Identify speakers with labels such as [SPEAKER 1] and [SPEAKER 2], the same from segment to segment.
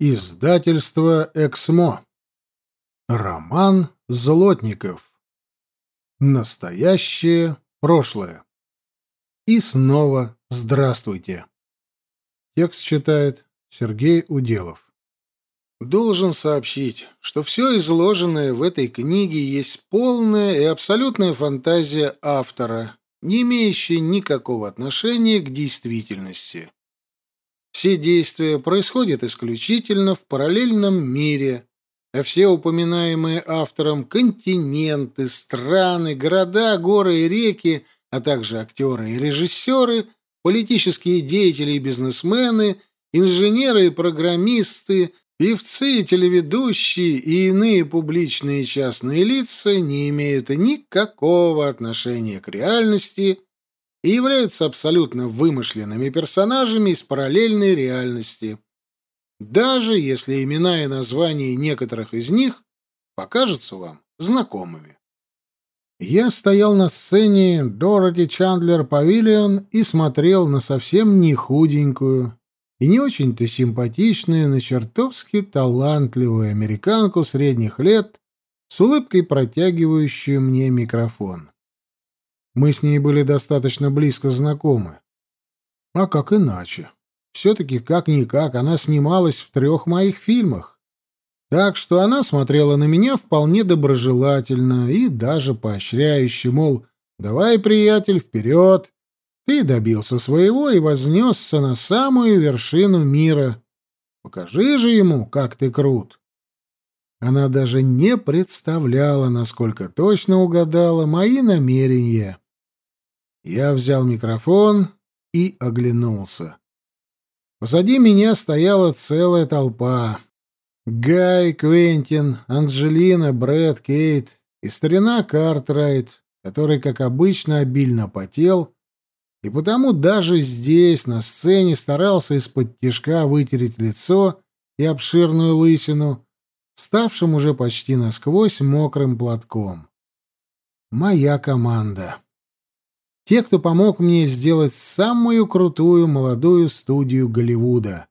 [SPEAKER 1] Издательство «Эксмо». Роман Злотников. Настоящее прошлое. И снова здравствуйте. Текст читает Сергей Уделов. Должен сообщить, что все изложенное в этой книге есть полная и абсолютная фантазия автора, не имеющая никакого отношения к действительности. Все действия происходят исключительно в параллельном мире, а все упоминаемые автором континенты, страны, города, горы и реки, а также актеры и режиссеры, политические деятели и бизнесмены, инженеры и программисты, певцы телеведущие и иные публичные и частные лица не имеют никакого отношения к реальности и являются абсолютно вымышленными персонажами из параллельной реальности, даже если имена и названия некоторых из них покажутся вам знакомыми. Я стоял на сцене Дороти Чандлер Павильон и смотрел на совсем не худенькую и не очень-то симпатичную, но чертовски талантливую американку средних лет с улыбкой протягивающую мне микрофон. Мы с ней были достаточно близко знакомы. А как иначе? Все-таки, как-никак, она снималась в трех моих фильмах. Так что она смотрела на меня вполне доброжелательно и даже поощряюще, мол, «Давай, приятель, вперед! Ты добился своего и вознесся на самую вершину мира. Покажи же ему, как ты крут!» Она даже не представляла, насколько точно угадала мои намерения. Я взял микрофон и оглянулся. Позади меня стояла целая толпа. Гай, Квентин, Анджелина, Брэд, Кейт и старина Картрайт, который, как обычно, обильно потел, и потому даже здесь, на сцене, старался из-под тишка вытереть лицо и обширную лысину, ставшим уже почти насквозь мокрым платком. Моя команда. Те, кто помог мне сделать самую крутую молодую студию Голливуда.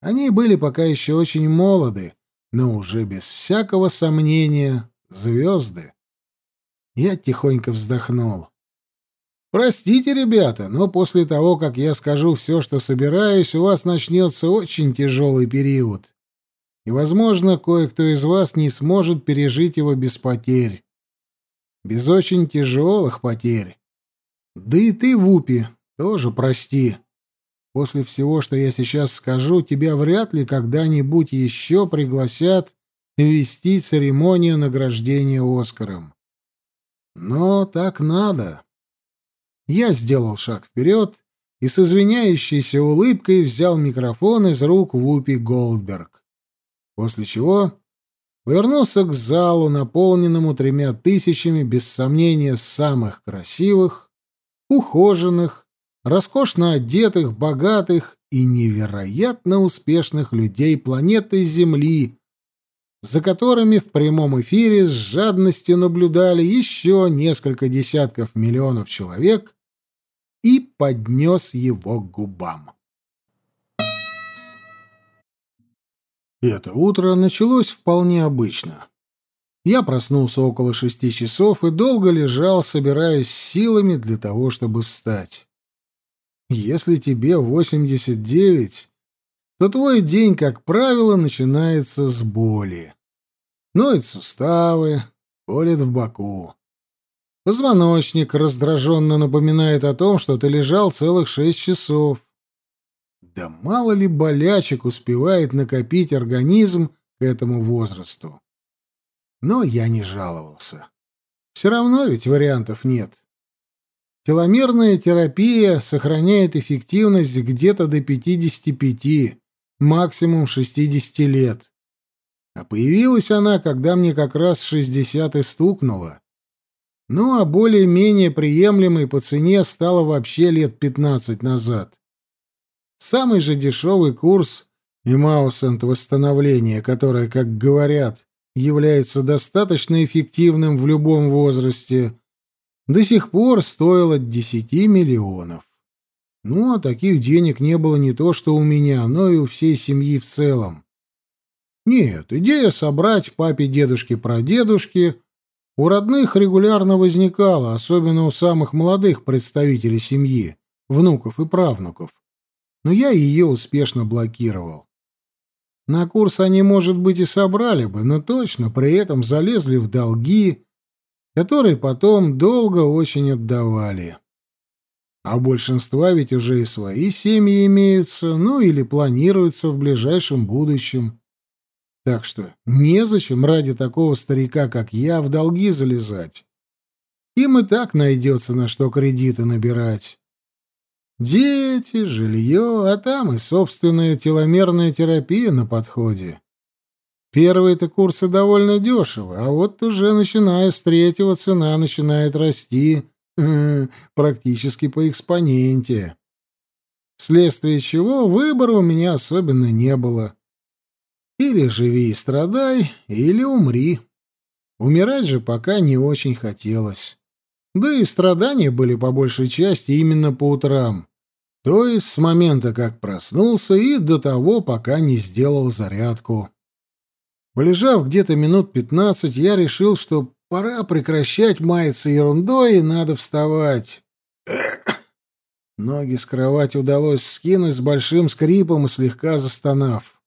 [SPEAKER 1] Они были пока еще очень молоды, но уже без всякого сомнения звезды. Я тихонько вздохнул. «Простите, ребята, но после того, как я скажу все, что собираюсь, у вас начнется очень тяжелый период. И, возможно, кое-кто из вас не сможет пережить его без потерь. Без очень тяжелых потерь. Да и ты, Вупи, тоже прости. После всего, что я сейчас скажу, тебя вряд ли когда-нибудь еще пригласят вести церемонию награждения Оскаром. Но так надо. Я сделал шаг вперед и с извиняющейся улыбкой взял микрофон из рук Вупи Голдберг. После чего повернулся к залу, наполненному тремя тысячами, без сомнения, самых красивых, ухоженных, роскошно одетых, богатых и невероятно успешных людей планеты Земли, за которыми в прямом эфире с жадностью наблюдали еще несколько десятков миллионов человек, и поднес его к губам. Это утро началось вполне обычно. Я проснулся около шести часов и долго лежал, собираясь силами для того, чтобы встать. Если тебе 89, то твой день, как правило, начинается с боли. Ноют суставы, колет в боку. Позвоночник раздраженно напоминает о том, что ты лежал целых шесть часов. Да мало ли болячек успевает накопить организм к этому возрасту. Но я не жаловался. Все равно ведь вариантов нет. Теломерная терапия сохраняет эффективность где-то до 55, максимум 60 лет. А появилась она, когда мне как раз 60 и стукнуло. Ну, а более-менее приемлемой по цене стало вообще лет 15 назад. Самый же дешевый курс и Маусент восстановления, которое, как говорят, является достаточно эффективным в любом возрасте, до сих пор стоил от 10 миллионов. Ну, а таких денег не было не то что у меня, но и у всей семьи в целом. Нет, идея собрать папе, дедушке, прадедушке у родных регулярно возникала, особенно у самых молодых представителей семьи, внуков и правнуков. Но я ее успешно блокировал. На курс они, может быть, и собрали бы, но точно при этом залезли в долги, которые потом долго очень отдавали. А большинства ведь уже и свои семьи имеются, ну или планируются в ближайшем будущем. Так что незачем ради такого старика, как я, в долги залезать. Им и так найдется на что кредиты набирать. Дети, жилье, а там и собственная теломерная терапия на подходе. Первые-то курсы довольно дешевы, а вот уже начиная с третьего цена начинает расти практически по экспоненте. Вследствие чего выбора у меня особенно не было. Или живи и страдай, или умри. Умирать же пока не очень хотелось. Да и страдания были по большей части именно по утрам. То есть с момента, как проснулся, и до того, пока не сделал зарядку. Полежав где-то минут пятнадцать, я решил, что пора прекращать маяться ерундой и надо вставать. Ноги с кровати удалось скинуть с большим скрипом и слегка застонав.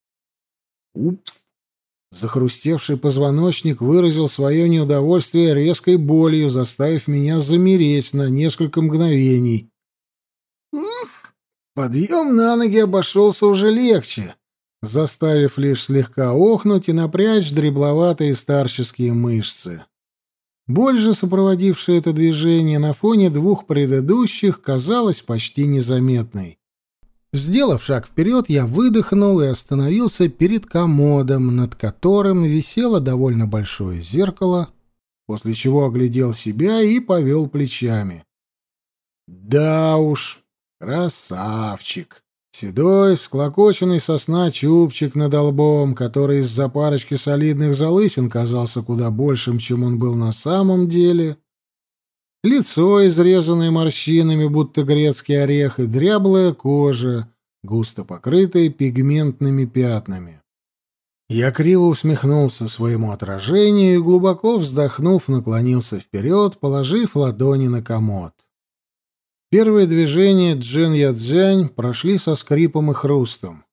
[SPEAKER 1] Упс! Захрустевший позвоночник выразил свое неудовольствие резкой болью, заставив меня замереть на несколько мгновений. Подъем на ноги обошелся уже легче, заставив лишь слегка охнуть и напрячь дребловатые старческие мышцы. Боль же, сопроводившая это движение на фоне двух предыдущих, казалась почти незаметной. Сделав шаг вперед, я выдохнул и остановился перед комодом, над которым висело довольно большое зеркало, после чего оглядел себя и повел плечами. «Да уж, Красавчик! Седой, всклокоченный сосна чубчик над лбом, который из-за парочки солидных залысин казался куда большим, чем он был на самом деле. Лицо, изрезанное морщинами, будто грецкий орех, и дряблая кожа, густо покрытая пигментными пятнами. Я криво усмехнулся своему отражению и, глубоко вздохнув, наклонился вперед, положив ладони на комод. Первые движения Джен Ядзянь прошли со скрипом и хрустом.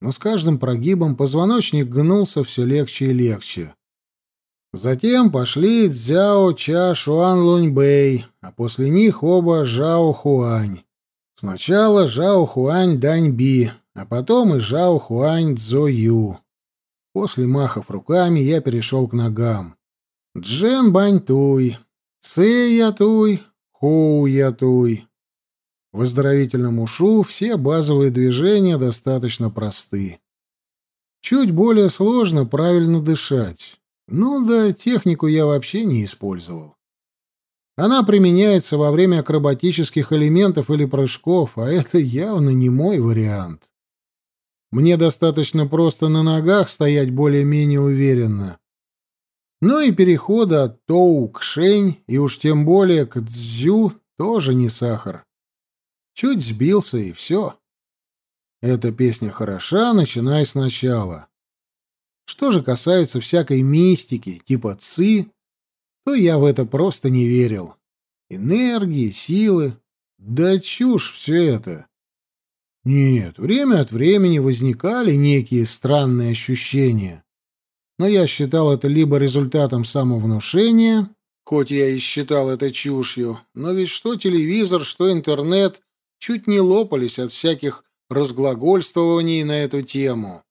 [SPEAKER 1] Но с каждым прогибом позвоночник гнулся все легче и легче. Затем пошли Цзяо Ча Шуан Лунь Бэй, а после них оба Жао Хуань. Сначала Жао Хуань Дань Би, а потом и Жао Хуань Цзо Ю. После махов руками я перешел к ногам. Джен Бань Туй, Я Туй, Хоу Я Туй. В оздоровительном ушу все базовые движения достаточно просты. Чуть более сложно правильно дышать. Ну да, технику я вообще не использовал. Она применяется во время акробатических элементов или прыжков, а это явно не мой вариант. Мне достаточно просто на ногах стоять более-менее уверенно. Но и перехода от тоу к шень, и уж тем более к цзю, тоже не сахар. Чуть сбился, и все. Эта песня хороша, начиная сначала. Что же касается всякой мистики, типа ци, то я в это просто не верил. Энергии, силы. Да чушь все это. Нет, время от времени возникали некие странные ощущения. Но я считал это либо результатом самовнушения, хоть я и считал это чушью, но ведь что телевизор, что интернет чуть не лопались от всяких разглагольствований на эту тему.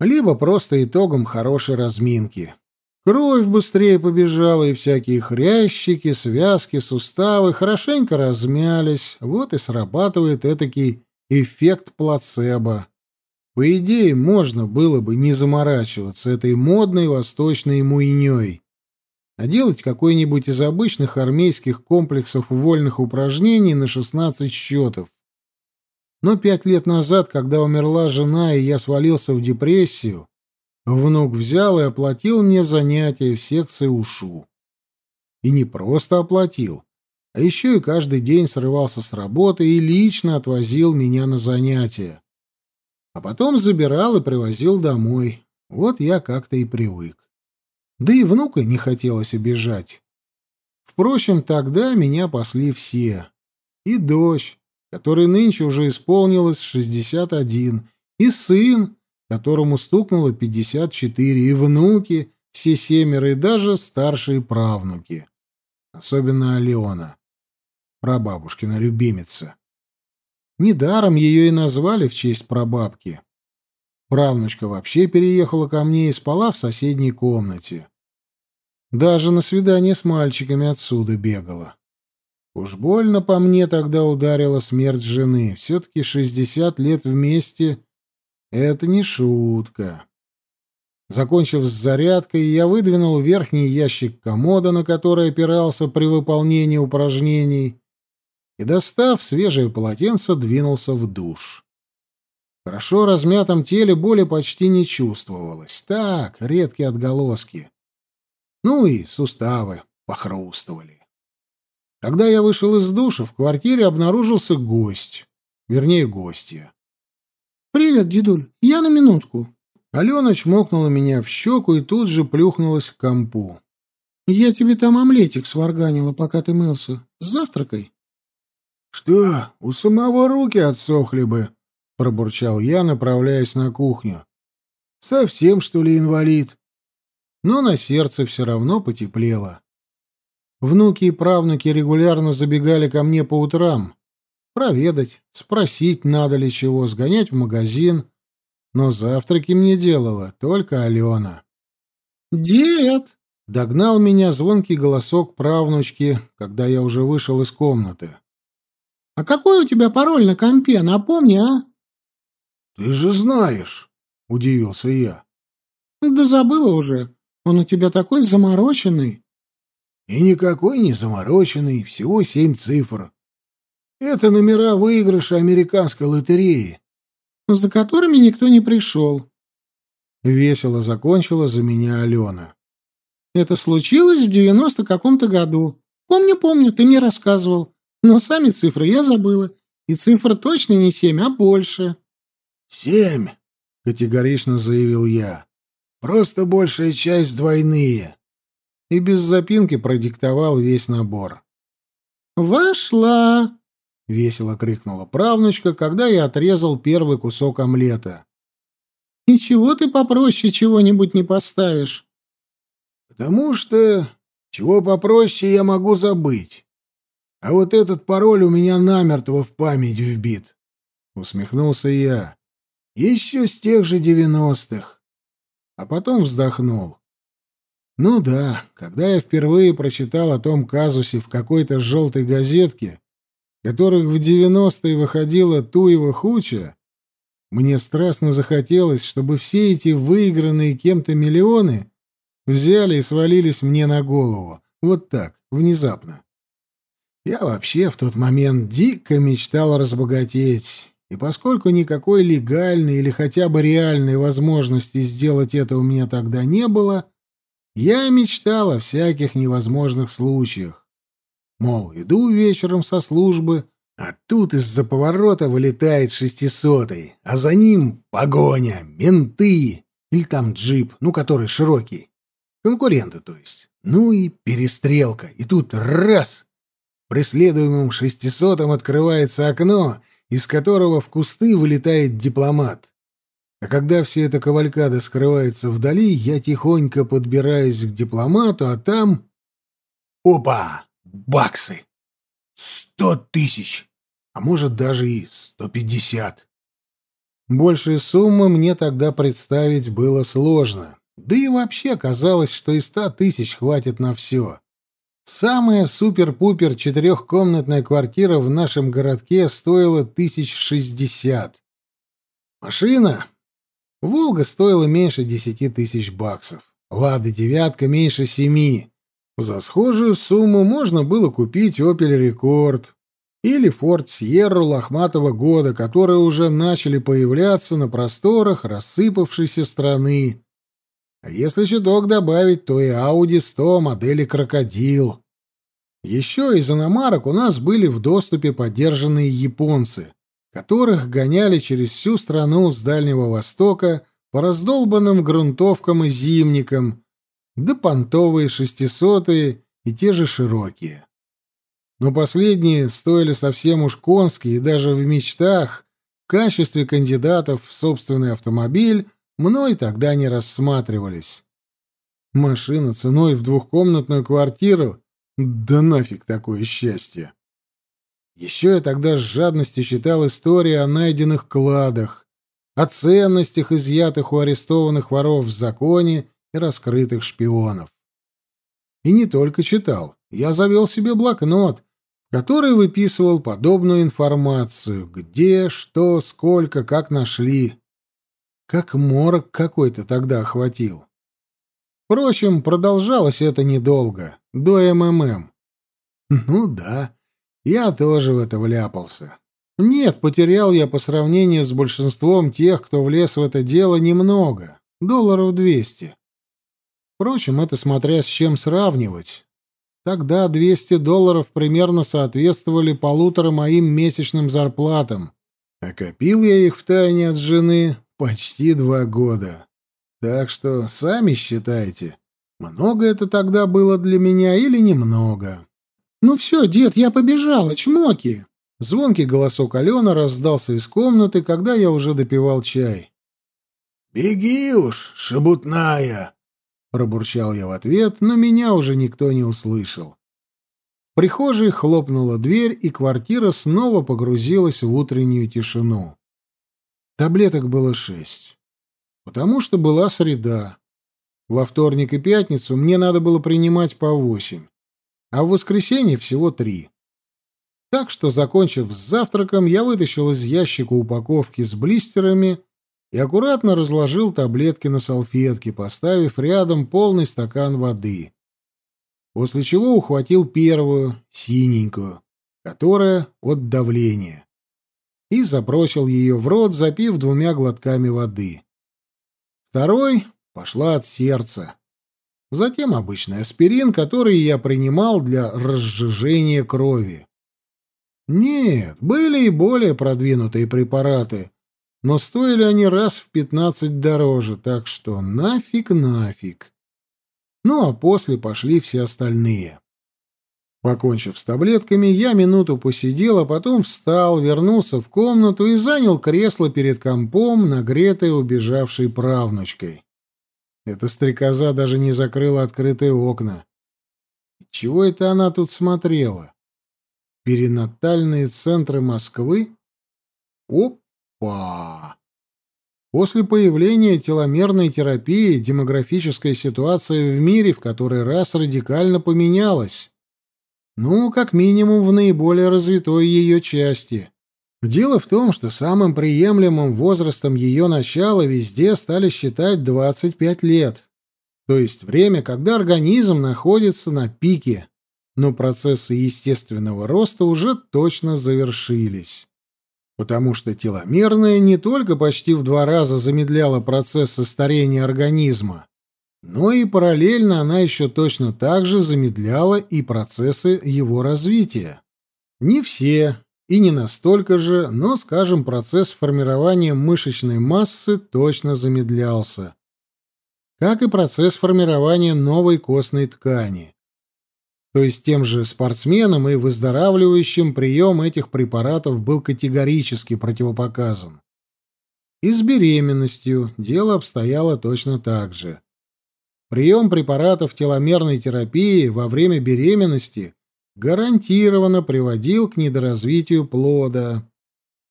[SPEAKER 1] Либо просто итогом хорошей разминки. Кровь быстрее побежала, и всякие хрящики, связки, суставы хорошенько размялись. Вот и срабатывает этакий эффект плацебо. По идее, можно было бы не заморачиваться этой модной восточной муйней а делать какой-нибудь из обычных армейских комплексов вольных упражнений на 16 счетов. Но пять лет назад, когда умерла жена и я свалился в депрессию, внук взял и оплатил мне занятия в секции УШУ. И не просто оплатил, а еще и каждый день срывался с работы и лично отвозил меня на занятия. А потом забирал и привозил домой. Вот я как-то и привык. Да и внука не хотелось обижать. Впрочем, тогда меня пасли все. И дочь, которой нынче уже исполнилось 61, и сын, которому стукнуло 54, и внуки, все семеро, и даже старшие правнуки. Особенно Алена, прабабушкина любимица. Недаром ее и назвали в честь прабабки. Правнучка вообще переехала ко мне и спала в соседней комнате. Даже на свидание с мальчиками отсюда бегала. Уж больно по мне тогда ударила смерть жены. Все-таки шестьдесят лет вместе — это не шутка. Закончив с зарядкой, я выдвинул верхний ящик комода, на который опирался при выполнении упражнений, и, достав свежее полотенце, двинулся в душ. Хорошо размятом теле боли почти не чувствовалось. Так, редкие отголоски. Ну и суставы похрустывали. Когда я вышел из душа, в квартире обнаружился гость. Вернее, гостья.
[SPEAKER 2] «Привет, дедуль. Я на минутку».
[SPEAKER 1] Алена чмокнула меня в щеку и тут же плюхнулась к компу.
[SPEAKER 2] «Я тебе там омлетик сварганила, пока ты мылся. Завтракай».
[SPEAKER 1] «Что, у самого руки отсохли бы?» — пробурчал я, направляясь на кухню. «Совсем, что ли, инвалид?» Но на сердце все равно потеплело. Внуки и правнуки регулярно забегали ко мне по утрам. Проведать, спросить, надо ли чего, сгонять в магазин. Но завтраки мне делала только Алена.
[SPEAKER 2] «Дед!»
[SPEAKER 1] — догнал меня звонкий голосок правнучки, когда я уже вышел из комнаты.
[SPEAKER 2] А какой у тебя пароль на компе, напомни, а?
[SPEAKER 1] Ты же знаешь, удивился я.
[SPEAKER 2] Да забыла уже. Он у тебя такой замороченный.
[SPEAKER 1] И никакой не замороченный, всего семь цифр. Это номера выигрыша американской лотереи.
[SPEAKER 2] За которыми никто не пришел.
[SPEAKER 1] Весело закончила за меня Алена.
[SPEAKER 2] Это случилось в девяносто каком-то году. Помню, помню, ты мне рассказывал. Но сами цифры я забыла. И цифра точно не семь, а больше.
[SPEAKER 1] «Семь!» — категорично заявил я. «Просто большая часть двойные». И без запинки продиктовал весь набор.
[SPEAKER 2] «Вошла!»
[SPEAKER 1] — весело крикнула правнучка, когда я отрезал первый кусок омлета.
[SPEAKER 2] «И чего ты попроще чего-нибудь не поставишь?»
[SPEAKER 1] «Потому что чего попроще я могу забыть. А вот этот пароль у меня намертво в память вбит. Усмехнулся я. Еще с тех же девяностых. А потом вздохнул. Ну да, когда я впервые прочитал о том казусе в какой-то желтой газетке, которых в девяностые выходила туева хуча, мне страстно захотелось, чтобы все эти выигранные кем-то миллионы взяли и свалились мне на голову. Вот так, внезапно. Я вообще в тот момент дико мечтал разбогатеть, и поскольку никакой легальной или хотя бы реальной возможности сделать это у меня тогда не было, я мечтал о всяких невозможных случаях. Мол, иду вечером со службы, а тут из-за поворота вылетает шестисотый, а за ним погоня, менты или там джип, ну, который широкий. Конкуренты, то есть. Ну и перестрелка. И тут раз преследуемым шестисотом открывается окно, из которого в кусты вылетает дипломат. А когда все эта кавалькада скрывается вдали, я тихонько подбираюсь к дипломату, а там... Опа! Баксы! Сто тысяч! А может, даже и сто пятьдесят. Большей суммы мне тогда представить было сложно. Да и вообще казалось, что и ста тысяч хватит на все. Самая супер-пупер четырехкомнатная квартира в нашем городке стоила тысяч шестьдесят. Машина? «Волга» стоила меньше десяти тысяч баксов. «Лада девятка» меньше семи. За схожую сумму можно было купить «Опель Рекорд» или «Форд Сьерру» лохматого года, которые уже начали появляться на просторах рассыпавшейся страны. А если чуток добавить, то и Audi 100 модели «Крокодил». Еще из иномарок у нас были в доступе подержанные японцы, которых гоняли через всю страну с Дальнего Востока по раздолбанным грунтовкам и зимникам, да понтовые шестисотые и те же широкие. Но последние стоили совсем уж конские, и даже в мечтах, в качестве кандидатов в собственный автомобиль, мной тогда не рассматривались. Машина ценой в двухкомнатную квартиру? Да нафиг такое счастье! Еще я тогда с жадностью читал истории о найденных кладах, о ценностях, изъятых у арестованных воров в законе и раскрытых шпионов. И не только читал. Я завел себе блокнот, который выписывал подобную информацию, где, что, сколько, как нашли. Как морок какой-то тогда охватил. Впрочем, продолжалось это недолго, до МММ. Ну да, я тоже в это вляпался. Нет, потерял я по сравнению с большинством тех, кто влез в это дело, немного, долларов двести. Впрочем, это смотря с чем сравнивать. Тогда 200 долларов примерно соответствовали полутора моим месячным зарплатам. А копил я их втайне от жены почти два года. Так что сами считайте, много это тогда было для меня или немного. «Ну все, дед, я побежала, чмоки!» Звонкий голосок Алена раздался из комнаты, когда я уже допивал чай.
[SPEAKER 3] «Беги уж, шебутная!» Пробурчал я в ответ, но меня уже никто не услышал.
[SPEAKER 1] В прихожей хлопнула дверь, и квартира снова погрузилась в утреннюю тишину. Таблеток было шесть. Потому что была среда. Во вторник и пятницу мне надо было принимать по восемь а в воскресенье всего три. Так что, закончив с завтраком, я вытащил из ящика упаковки с блистерами и аккуратно разложил таблетки на салфетке, поставив рядом полный стакан воды. После чего ухватил первую, синенькую, которая от давления, и забросил ее в рот, запив двумя глотками воды. Второй пошла от сердца. Затем обычный аспирин, который я принимал для разжижения крови. Нет, были и более продвинутые препараты, но стоили они раз в пятнадцать дороже, так что нафиг нафиг. Ну а после пошли все остальные. Покончив с таблетками, я минуту посидел, а потом встал, вернулся в комнату и занял кресло перед компом, нагретое убежавшей правнучкой. Эта стрекоза даже не закрыла открытые окна. Чего это она тут смотрела? Перинатальные центры Москвы? Опа! После появления теломерной терапии демографическая ситуация в мире в который раз радикально поменялась. Ну, как минимум в наиболее развитой ее части. Дело в том, что самым приемлемым возрастом ее начала везде стали считать 25 лет, то есть время, когда организм находится на пике, но процессы естественного роста уже точно завершились. Потому что теломерная не только почти в два раза замедляла процессы старения организма, но и параллельно она еще точно так же замедляла и процессы его развития. Не все, и не настолько же, но, скажем, процесс формирования мышечной массы точно замедлялся. Как и процесс формирования новой костной ткани. То есть тем же спортсменам и выздоравливающим прием этих препаратов был категорически противопоказан. И с беременностью дело обстояло точно так же. Прием препаратов теломерной терапии во время беременности гарантированно приводил к недоразвитию плода.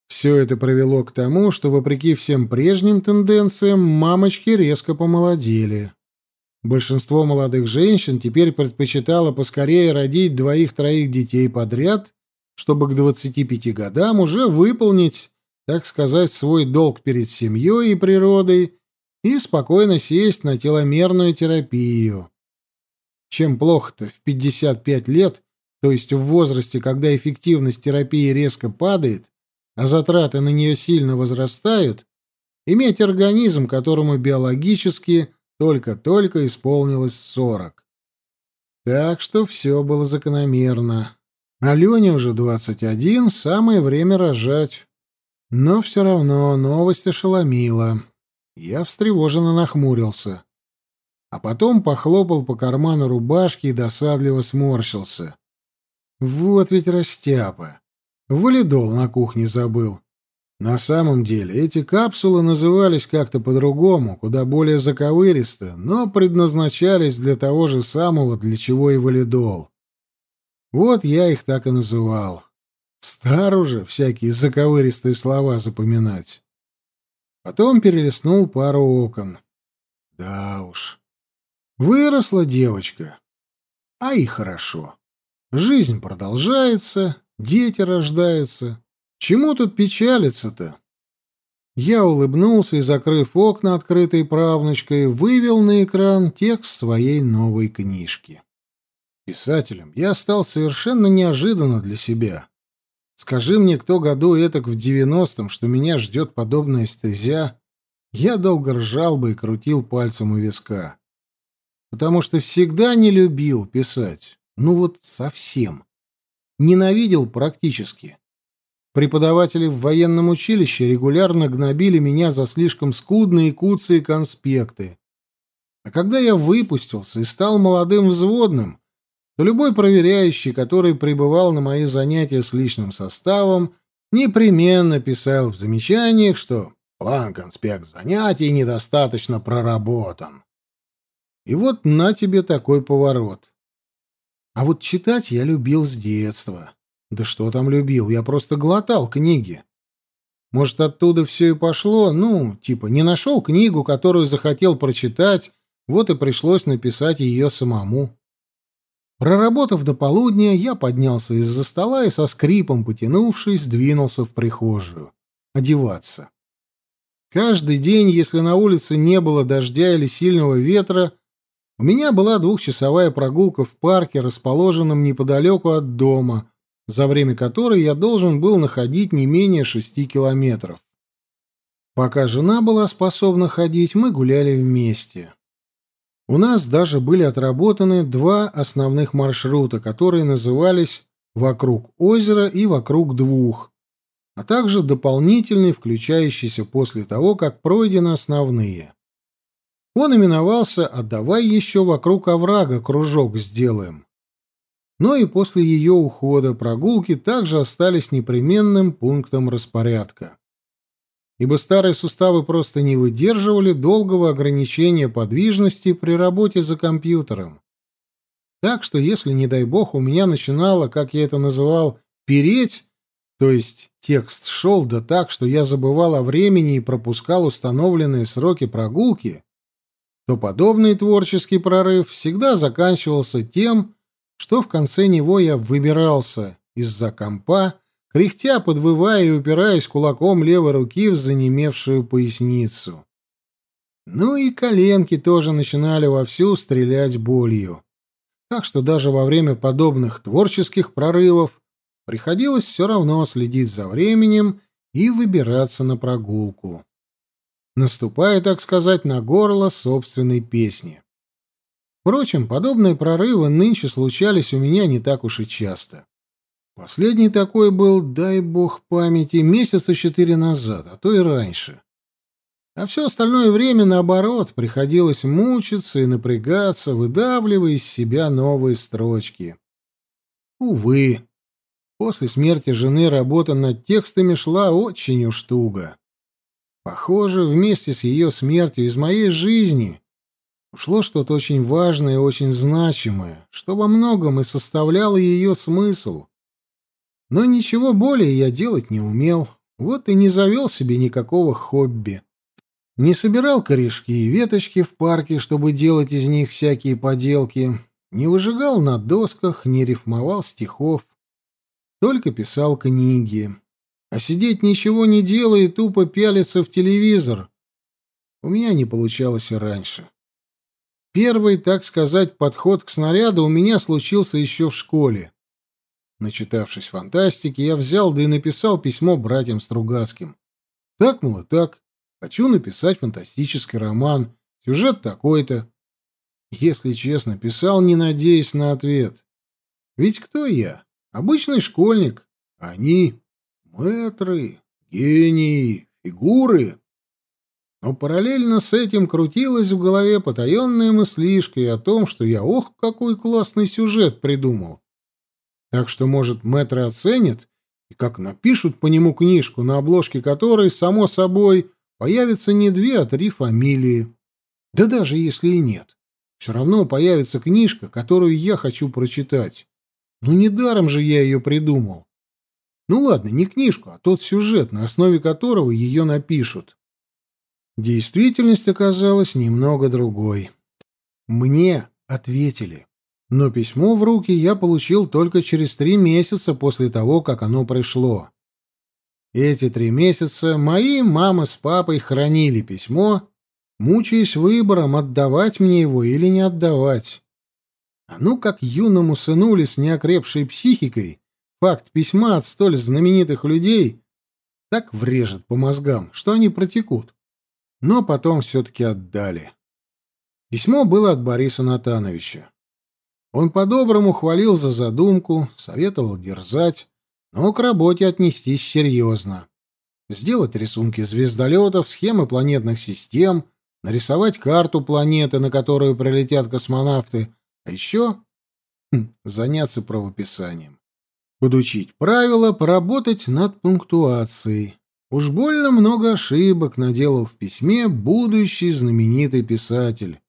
[SPEAKER 1] Все это привело к тому, что, вопреки всем прежним тенденциям, мамочки резко помолодели. Большинство молодых женщин теперь предпочитало поскорее родить двоих-троих детей подряд, чтобы к 25 годам уже выполнить, так сказать, свой долг перед семьей и природой и спокойно сесть на теломерную терапию. Чем плохо-то в 55 лет то есть в возрасте, когда эффективность терапии резко падает, а затраты на нее сильно возрастают, иметь организм, которому биологически только-только исполнилось сорок. Так что все было закономерно. Алене уже двадцать один, самое время рожать. Но все равно новость ошеломила. Я встревоженно нахмурился. А потом похлопал по карману рубашки и досадливо сморщился. Вот ведь растяпа. Валидол на кухне забыл. На самом деле эти капсулы назывались как-то по-другому, куда более заковыристо, но предназначались для того же самого, для чего и валидол. Вот я их так и называл. Стар уже всякие заковыристые слова запоминать. Потом перелистнул пару окон. Да уж. Выросла девочка. А и хорошо. Жизнь продолжается, дети рождаются. Чему тут печалиться-то? Я улыбнулся и, закрыв окна открытой правнучкой, вывел на экран текст своей новой книжки. Писателем я стал совершенно неожиданно для себя. Скажи мне, кто году этак в девяностом, что меня ждет подобная стезя, я долго ржал бы и крутил пальцем у виска. Потому что всегда не любил писать. Ну вот совсем. Ненавидел практически. Преподаватели в военном училище регулярно гнобили меня за слишком скудные куцы и конспекты. А когда я выпустился и стал молодым взводным, любой проверяющий, который прибывал на мои занятия с личным составом, непременно писал в замечаниях, что план конспект занятий недостаточно проработан. И вот на тебе такой поворот. А вот читать я любил с детства. Да что там любил, я просто глотал книги. Может, оттуда все и пошло, ну, типа, не нашел книгу, которую захотел прочитать, вот и пришлось написать ее самому. Проработав до полудня, я поднялся из-за стола и со скрипом потянувшись, двинулся в прихожую. Одеваться. Каждый день, если на улице не было дождя или сильного ветра, у меня была двухчасовая прогулка в парке, расположенном неподалеку от дома, за время которой я должен был находить не менее шести километров. Пока жена была способна ходить, мы гуляли вместе. У нас даже были отработаны два основных маршрута, которые назывались «Вокруг озера» и «Вокруг двух», а также дополнительный, включающийся после того, как пройдены основные. Он именовался «А давай еще вокруг оврага кружок сделаем». Но и после ее ухода прогулки также остались непременным пунктом распорядка ибо старые суставы просто не выдерживали долгого ограничения подвижности при работе за компьютером. Так что если, не дай бог, у меня начинало, как я это называл, переть, то есть текст шел да так, что я забывал о времени и пропускал установленные сроки прогулки, то подобный творческий прорыв всегда заканчивался тем, что в конце него я выбирался из-за компа кряхтя, подвывая и упираясь кулаком левой руки в занемевшую поясницу. Ну и коленки тоже начинали вовсю стрелять болью. Так что даже во время подобных творческих прорывов приходилось все равно следить за временем и выбираться на прогулку. Наступая, так сказать, на горло собственной песни. Впрочем, подобные прорывы нынче случались у меня не так уж и часто. Последний такой был, дай бог памяти, месяца четыре назад, а то и раньше. А все остальное время, наоборот, приходилось мучиться и напрягаться, выдавливая из себя новые строчки. Увы, после смерти жены работа над текстами шла очень уж туго. Похоже, вместе с ее смертью из моей жизни ушло что-то очень важное и очень значимое, что во многом и составляло ее смысл — но ничего более я делать не умел, вот и не завел себе никакого хобби. Не собирал корешки и веточки в парке, чтобы делать из них всякие поделки, не выжигал на досках, не рифмовал стихов, только писал книги. А сидеть ничего не делая и тупо пялиться в телевизор у меня не получалось и раньше. Первый, так сказать, подход к снаряду у меня случился еще в школе. Начитавшись фантастики, я взял да и написал письмо братьям Стругацким. Так, мол, так. Хочу написать фантастический роман. Сюжет такой-то. Если честно, писал, не надеясь на ответ. Ведь кто я? Обычный школьник. Они — мэтры, гении, фигуры. Но параллельно с этим крутилась в голове потаенная мыслишка и о том, что я, ох, какой классный сюжет придумал. Так что, может, мэтры оценят и как напишут по нему книжку, на обложке которой, само собой, появятся не две, а три фамилии. Да даже если и нет. Все равно появится книжка, которую я хочу прочитать. Ну, недаром же я ее придумал. Ну ладно, не книжку, а тот сюжет, на основе которого ее напишут. Действительность оказалась немного другой. Мне ответили. Но письмо в руки я получил только через три месяца после того, как оно пришло. Эти три месяца мои мама с папой хранили письмо, мучаясь выбором, отдавать мне его или не отдавать. А ну как юному сынули с неокрепшей психикой факт письма от столь знаменитых людей так врежет по мозгам, что они протекут. Но потом все-таки отдали. Письмо было от Бориса Натановича. Он по-доброму хвалил за задумку, советовал дерзать, но к работе отнестись серьезно. Сделать рисунки звездолетов, схемы планетных систем, нарисовать карту планеты, на которую прилетят космонавты, а еще хм, заняться правописанием. Подучить правила, поработать над пунктуацией. Уж больно много ошибок наделал в письме будущий знаменитый писатель.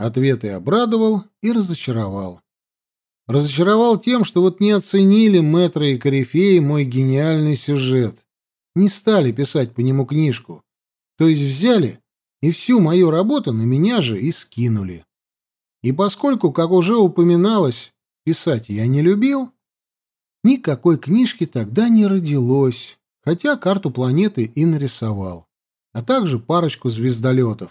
[SPEAKER 1] Ответы обрадовал и разочаровал. Разочаровал тем, что вот не оценили мэтры и корифеи мой гениальный сюжет. Не стали писать по нему книжку. То есть взяли и всю мою работу на меня же и скинули. И поскольку, как уже упоминалось, писать я не любил, никакой книжки тогда не родилось, хотя карту планеты и нарисовал, а также парочку звездолетов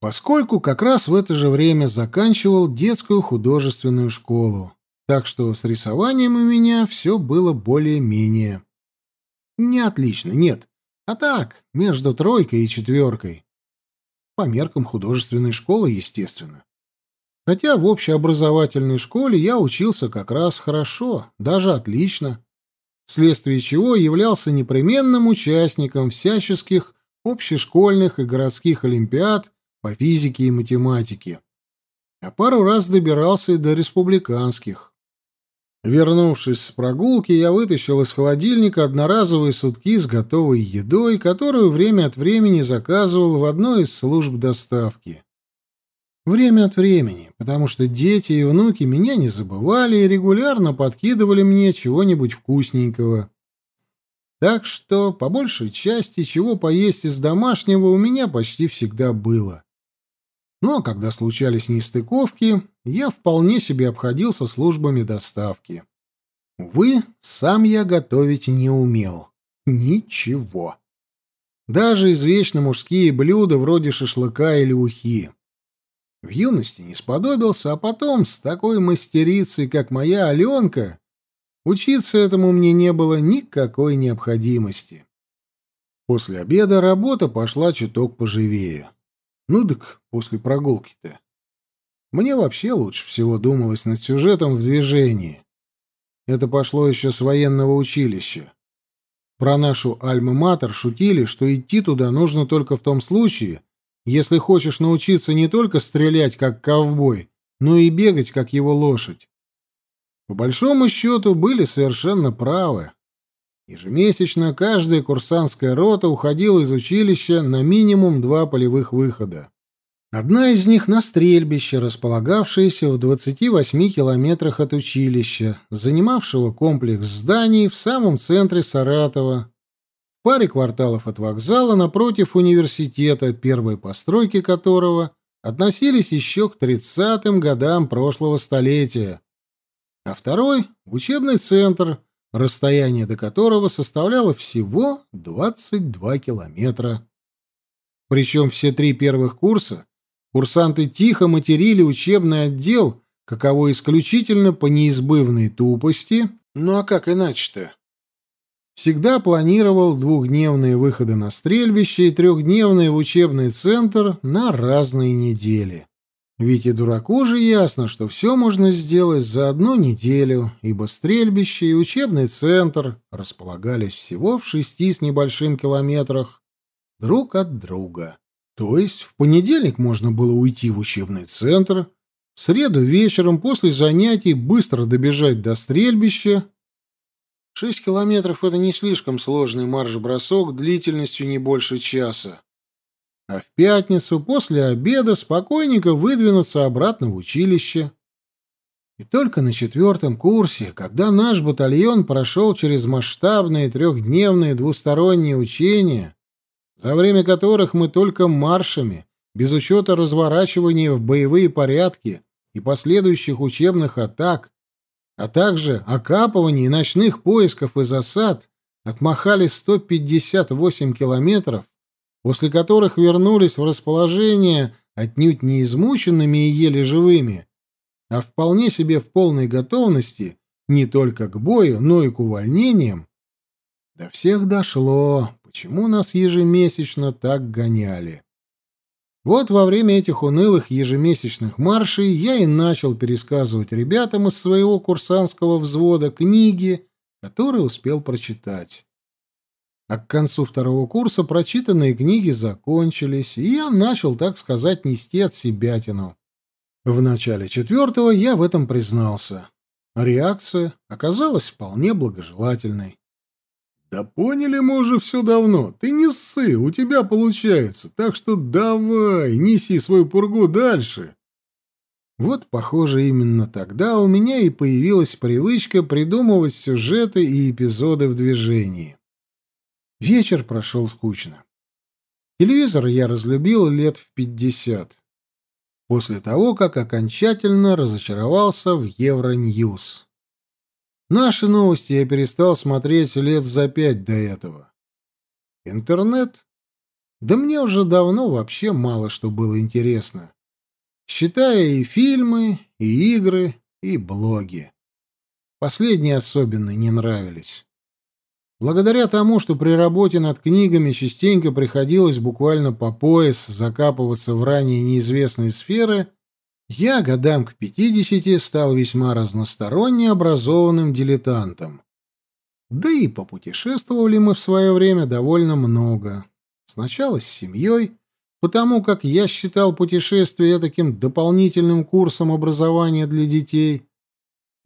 [SPEAKER 1] поскольку как раз в это же время заканчивал детскую художественную школу, так что с рисованием у меня все было более-менее. Не отлично, нет, а так, между тройкой и четверкой. По меркам художественной школы, естественно. Хотя в общеобразовательной школе я учился как раз хорошо, даже отлично, вследствие чего являлся непременным участником всяческих общешкольных и городских олимпиад по физике и математике. А пару раз добирался и до республиканских. Вернувшись с прогулки, я вытащил из холодильника одноразовые сутки с готовой едой, которую время от времени заказывал в одной из служб доставки. Время от времени, потому что дети и внуки меня не забывали и регулярно подкидывали мне чего-нибудь вкусненького. Так что, по большей части, чего поесть из домашнего у меня почти всегда было. Ну а когда случались нестыковки, я вполне себе обходился службами доставки. Увы, сам я готовить не умел. Ничего. Даже извечно мужские блюда вроде шашлыка или ухи. В юности не сподобился, а потом с такой мастерицей, как моя Аленка, учиться этому мне не было никакой необходимости. После обеда работа пошла чуток поживее. Ну так после прогулки-то. Мне вообще лучше всего думалось над сюжетом в движении. Это пошло еще с военного училища. Про нашу Альма-Матер шутили, что идти туда нужно только в том случае, если хочешь научиться не только стрелять как ковбой, но и бегать как его лошадь. По большому счету были совершенно правы. Ежемесячно каждая курсантская рота уходила из училища на минимум два полевых выхода. Одна из них на стрельбище, располагавшееся в 28 километрах от училища, занимавшего комплекс зданий в самом центре Саратова, в паре кварталов от вокзала напротив университета, первой постройки которого относились еще к 30-м годам прошлого столетия, а второй — учебный центр, расстояние до которого составляло всего 22 километра. Причем все три первых курса курсанты тихо материли учебный отдел, каково исключительно по неизбывной тупости, ну а как иначе-то? Всегда планировал двухдневные выходы на стрельбище и трехдневные в учебный центр на разные недели. Ведь и дураку же ясно, что все можно сделать за одну неделю, ибо стрельбище и учебный центр располагались всего в шести с небольшим километрах друг от друга. То есть в понедельник можно было уйти в учебный центр, в среду вечером после занятий быстро добежать до стрельбища. Шесть километров — это не слишком сложный марш-бросок длительностью не больше часа. А в пятницу после обеда спокойненько выдвинуться обратно в училище. И только на четвертом курсе, когда наш батальон прошел через масштабные трехдневные двусторонние учения, за время которых мы только маршами, без учета разворачивания в боевые порядки, и последующих учебных атак, а также окапываний ночных поисков и засад отмахали 158 километров, после которых вернулись в расположение отнюдь не измученными и еле живыми, а вполне себе в полной готовности не только к бою, но и к увольнениям, до всех дошло, почему нас ежемесячно так гоняли. Вот во время этих унылых ежемесячных маршей я и начал пересказывать ребятам из своего курсантского взвода книги, которые успел прочитать. А к концу второго курса прочитанные книги закончились, и я начал, так сказать, нести от себя тяну. В начале четвертого я в этом признался. Реакция оказалась вполне благожелательной. «Да поняли мы уже все давно. Ты не ссы, у тебя получается. Так что давай, неси свою пургу дальше». Вот, похоже, именно тогда у меня и появилась привычка придумывать сюжеты и эпизоды в движении. Вечер прошел скучно. Телевизор я разлюбил лет в пятьдесят. После того, как окончательно разочаровался в Евроньюз. Наши новости я перестал смотреть лет за пять до этого. Интернет? Да мне уже давно вообще мало что было интересно. Считая и фильмы, и игры, и блоги. Последние особенно не нравились. Благодаря тому, что при работе над книгами частенько приходилось буквально по пояс закапываться в ранее неизвестные сферы, я годам к пятидесяти стал весьма разносторонне образованным дилетантом. Да и попутешествовали мы в свое время довольно много. Сначала с семьей, потому как я считал путешествие таким дополнительным курсом образования для детей,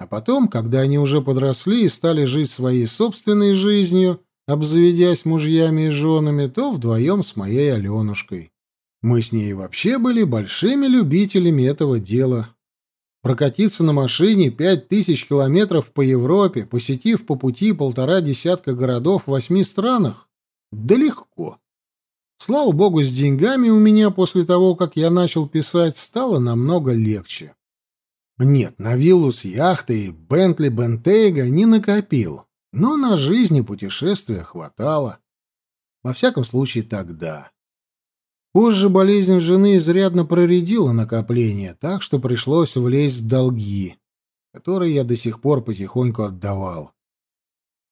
[SPEAKER 1] а потом, когда они уже подросли и стали жить своей собственной жизнью, обзаведясь мужьями и женами, то вдвоем с моей Аленушкой. Мы с ней вообще были большими любителями этого дела. Прокатиться на машине пять тысяч километров по Европе, посетив по пути полтора десятка городов в восьми странах, да легко. Слава богу, с деньгами у меня после того, как я начал писать, стало намного легче. Нет, на виллу с яхтой Бентли Бентейга не накопил, но на жизни путешествия хватало. Во всяком случае, тогда. Позже болезнь жены изрядно проредила накопление, так что пришлось влезть в долги, которые я до сих пор потихоньку отдавал.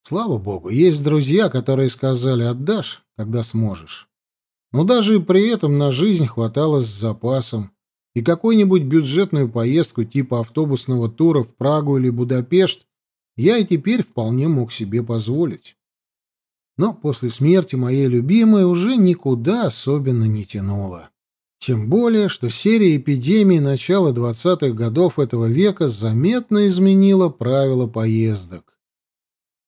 [SPEAKER 1] Слава богу, есть друзья, которые сказали «отдашь, когда сможешь». Но даже и при этом на жизнь хватало с запасом, и какую-нибудь бюджетную поездку типа автобусного тура в Прагу или Будапешт я и теперь вполне мог себе позволить но после смерти моей любимой уже никуда особенно не тянуло. Тем более, что серия эпидемий начала 20-х годов этого века заметно изменила правила поездок.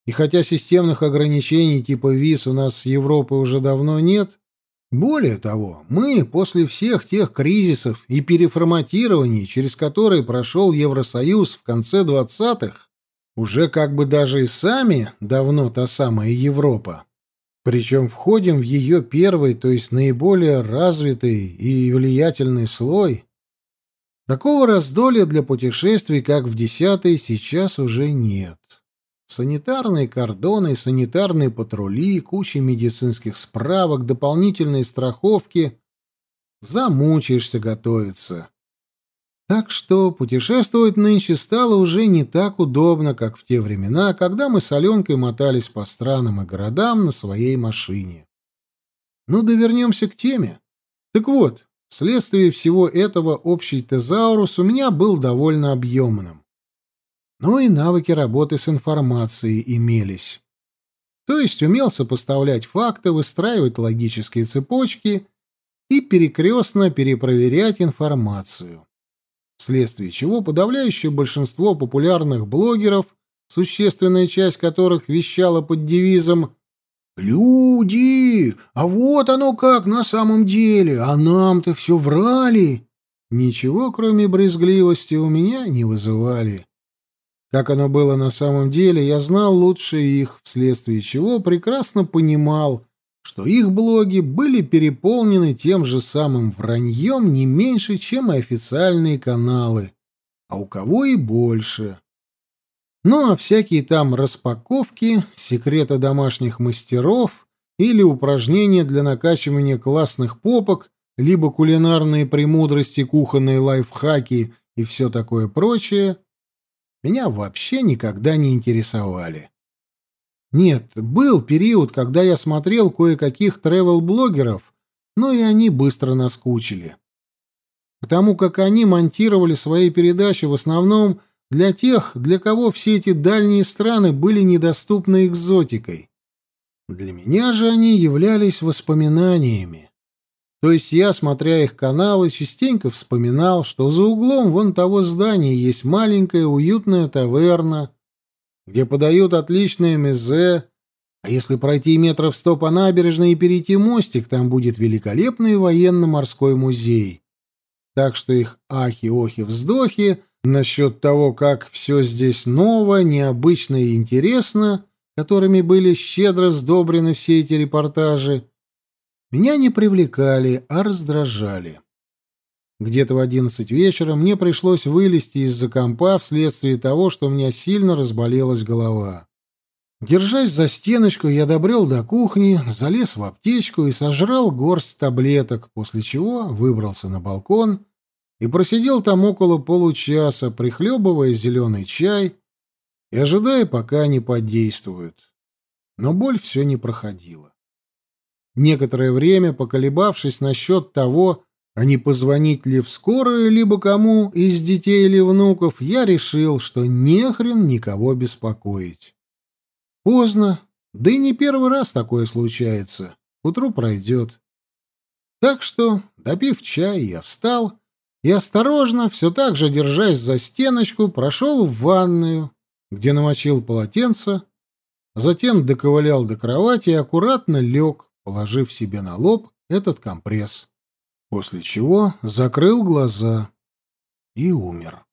[SPEAKER 1] И хотя системных ограничений типа виз у нас с Европой уже давно нет, более того, мы после всех тех кризисов и переформатирований, через которые прошел Евросоюз в конце 20-х, уже как бы даже и сами давно та самая Европа. Причем входим в ее первый, то есть наиболее развитый и влиятельный слой. Такого раздолья для путешествий, как в десятый, сейчас уже нет. Санитарные кордоны, санитарные патрули, куча медицинских справок, дополнительные страховки. Замучаешься готовиться. Так что путешествовать нынче стало уже не так удобно, как в те времена, когда мы с Аленкой мотались по странам и городам на своей машине. Ну да вернемся к теме. Так вот, вследствие всего этого общий тезаурус у меня был довольно объемным. Но и навыки работы с информацией имелись. То есть умел сопоставлять факты, выстраивать логические цепочки и перекрестно перепроверять информацию. Вследствие чего подавляющее большинство популярных блогеров, существенная часть которых вещала под девизом «Люди! А вот оно как на самом деле! А нам-то все врали!» Ничего, кроме брезгливости, у меня не вызывали. Как оно было на самом деле, я знал лучше их, вследствие чего прекрасно понимал, что их блоги были переполнены тем же самым враньем не меньше, чем и официальные каналы, а у кого и больше. Ну а всякие там распаковки, секреты домашних мастеров или упражнения для накачивания классных попок, либо кулинарные премудрости, кухонные лайфхаки и все такое прочее, меня вообще никогда не интересовали. Нет, был период, когда я смотрел кое-каких тревел-блогеров, но и они быстро наскучили. Потому как они монтировали свои передачи в основном для тех, для кого все эти дальние страны были недоступны экзотикой. Для меня же они являлись воспоминаниями. То есть я, смотря их каналы, частенько вспоминал, что за углом вон того здания есть маленькая уютная таверна, где подают отличное мезе, а если пройти метров сто по набережной и перейти мостик, там будет великолепный военно-морской музей. Так что их ахи-охи-вздохи насчет того, как все здесь ново, необычно и интересно, которыми были щедро сдобрены все эти репортажи, меня не привлекали, а раздражали. Где-то в одиннадцать вечера мне пришлось вылезти из-за компа вследствие того, что у меня сильно разболелась голова. Держась за стеночку, я добрел до кухни, залез в аптечку и сожрал горсть таблеток, после чего выбрался на балкон и просидел там около получаса, прихлебывая зеленый чай и ожидая, пока они подействуют. Но боль все не проходила. Некоторое время, поколебавшись насчет того, а не позвонить ли в скорую, либо кому из детей или внуков, я решил, что нехрен никого беспокоить. Поздно, да и не первый раз такое случается. К утру пройдет. Так что, допив чай, я встал и осторожно, все так же держась за стеночку, прошел в ванную, где намочил полотенце, затем доковылял до кровати и аккуратно лег, положив себе на лоб этот компресс после чего закрыл глаза и умер.